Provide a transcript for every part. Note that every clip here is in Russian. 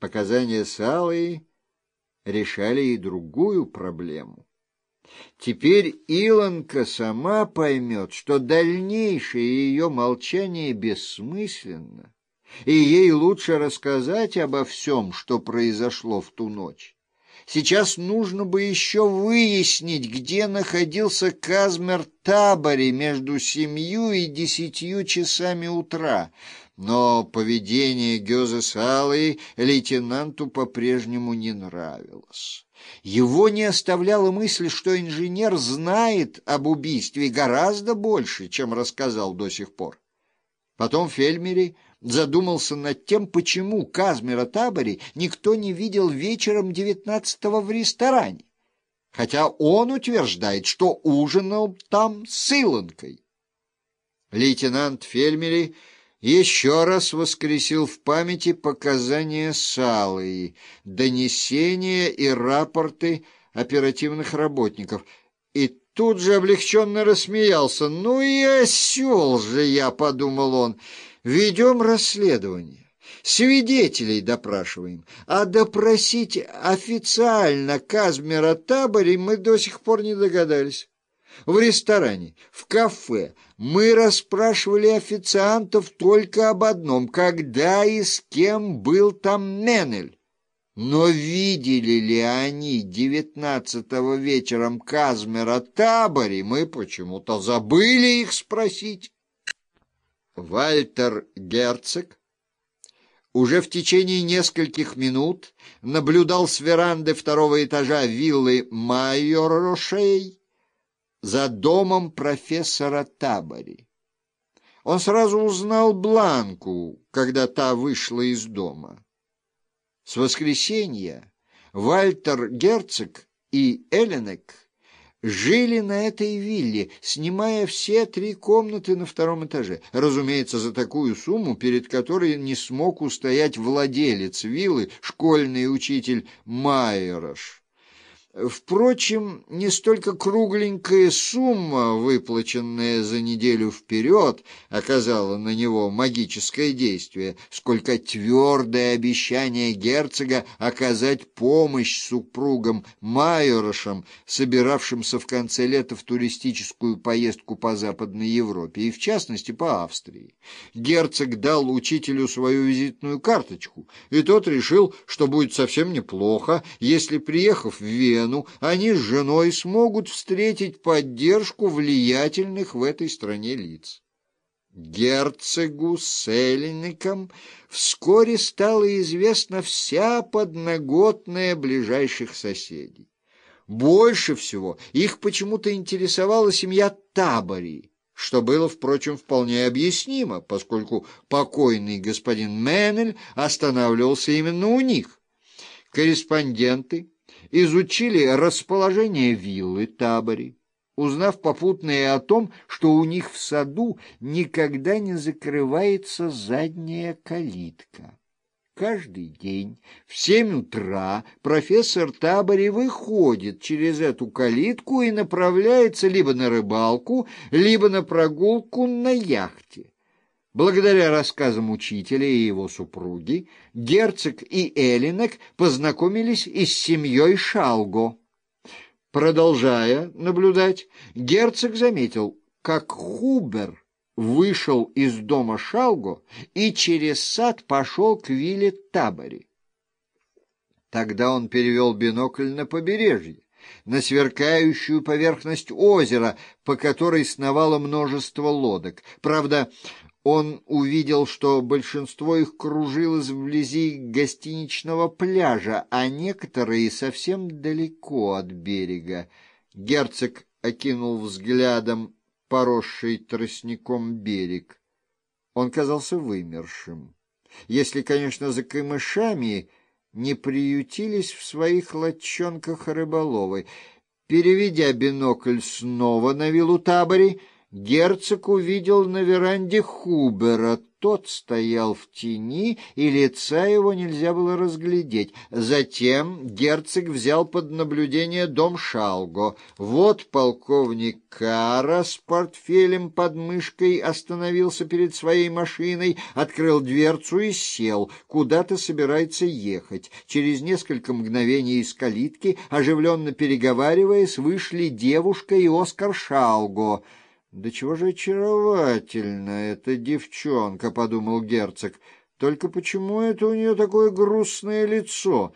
Показания Салы решали и другую проблему. Теперь Илонка сама поймет, что дальнейшее ее молчание бессмысленно, и ей лучше рассказать обо всем, что произошло в ту ночь. Сейчас нужно бы еще выяснить, где находился Казмер Табори между семью и десятью часами утра. Но поведение Гёза Салы лейтенанту по-прежнему не нравилось. Его не оставляла мысль, что инженер знает об убийстве гораздо больше, чем рассказал до сих пор. Потом Фельмери задумался над тем, почему Казмера Табори никто не видел вечером девятнадцатого в ресторане, хотя он утверждает, что ужинал там с Илонкой. Лейтенант Фельмери еще раз воскресил в памяти показания Салы, донесения и рапорты оперативных работников, и тут же облегченно рассмеялся. «Ну и осел же я!» — подумал он. Ведем расследование, свидетелей допрашиваем, а допросить официально Казмера Табори мы до сих пор не догадались. В ресторане, в кафе мы расспрашивали официантов только об одном, когда и с кем был там Менель. Но видели ли они девятнадцатого вечером Казмера Табори, мы почему-то забыли их спросить. Вальтер Герцог уже в течение нескольких минут наблюдал с веранды второго этажа виллы Майорошей за домом профессора Табори. Он сразу узнал Бланку, когда та вышла из дома. С воскресенья Вальтер Герцог и Эленек жили на этой вилле, снимая все три комнаты на втором этаже. Разумеется, за такую сумму, перед которой не смог устоять владелец виллы, школьный учитель Майерош. Впрочем, не столько кругленькая сумма, выплаченная за неделю вперед, оказала на него магическое действие, сколько твердое обещание герцога оказать помощь супругам Майорошам, собиравшимся в конце лета в туристическую поездку по Западной Европе, и в частности по Австрии. Герцог дал учителю свою визитную карточку, и тот решил, что будет совсем неплохо, если, приехав в Вену, Вену, они с женой смогут встретить поддержку влиятельных в этой стране лиц. Герцогу с Эллиником вскоре стала известна вся подноготная ближайших соседей. Больше всего их почему-то интересовала семья Табори, что было, впрочем, вполне объяснимо, поскольку покойный господин Меннель останавливался именно у них. Корреспонденты изучили расположение виллы Табори, узнав попутно и о том, что у них в саду никогда не закрывается задняя калитка. Каждый день в семь утра профессор Табори выходит через эту калитку и направляется либо на рыбалку, либо на прогулку на яхте. Благодаря рассказам учителя и его супруги, герцог и Элинок познакомились и с семьей Шалго. Продолжая наблюдать, герцог заметил, как Хубер вышел из дома Шалго и через сад пошел к вилле Табори. Тогда он перевел бинокль на побережье, на сверкающую поверхность озера, по которой сновало множество лодок. Правда, он увидел, что большинство их кружилось вблизи гостиничного пляжа, а некоторые совсем далеко от берега. Герцог окинул взглядом поросший тростником берег. Он казался вымершим. Если, конечно, за камышами не приютились в своих лодчонках рыболовы. Переведя бинокль снова на виллу табори, герцог увидел на веранде Хубера. Тот стоял в тени, и лица его нельзя было разглядеть. Затем герцог взял под наблюдение дом Шалго. Вот полковник Кара с портфелем под мышкой остановился перед своей машиной, открыл дверцу и сел. Куда-то собирается ехать. Через несколько мгновений из калитки, оживленно переговариваясь, вышли девушка и Оскар Шалго. «Да чего же очаровательна эта девчонка», — подумал герцог. «Только почему это у нее такое грустное лицо?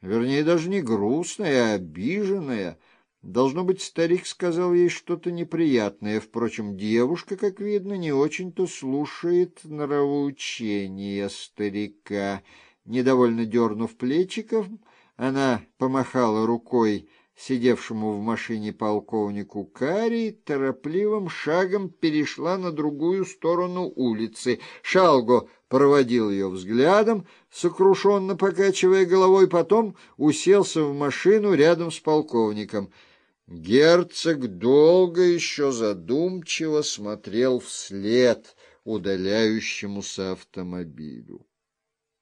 Вернее, даже не грустное, а обиженное». Должно быть, старик сказал ей что-то неприятное. Впрочем, девушка, как видно, не очень-то слушает нравоучения старика. Недовольно дернув плечиком, она помахала рукой сидевшему в машине полковнику Кари, торопливым шагом перешла на другую сторону улицы. Шалго проводил ее взглядом, сокрушенно покачивая головой, потом уселся в машину рядом с полковником. Герцог долго еще задумчиво смотрел вслед удаляющемуся автомобилю.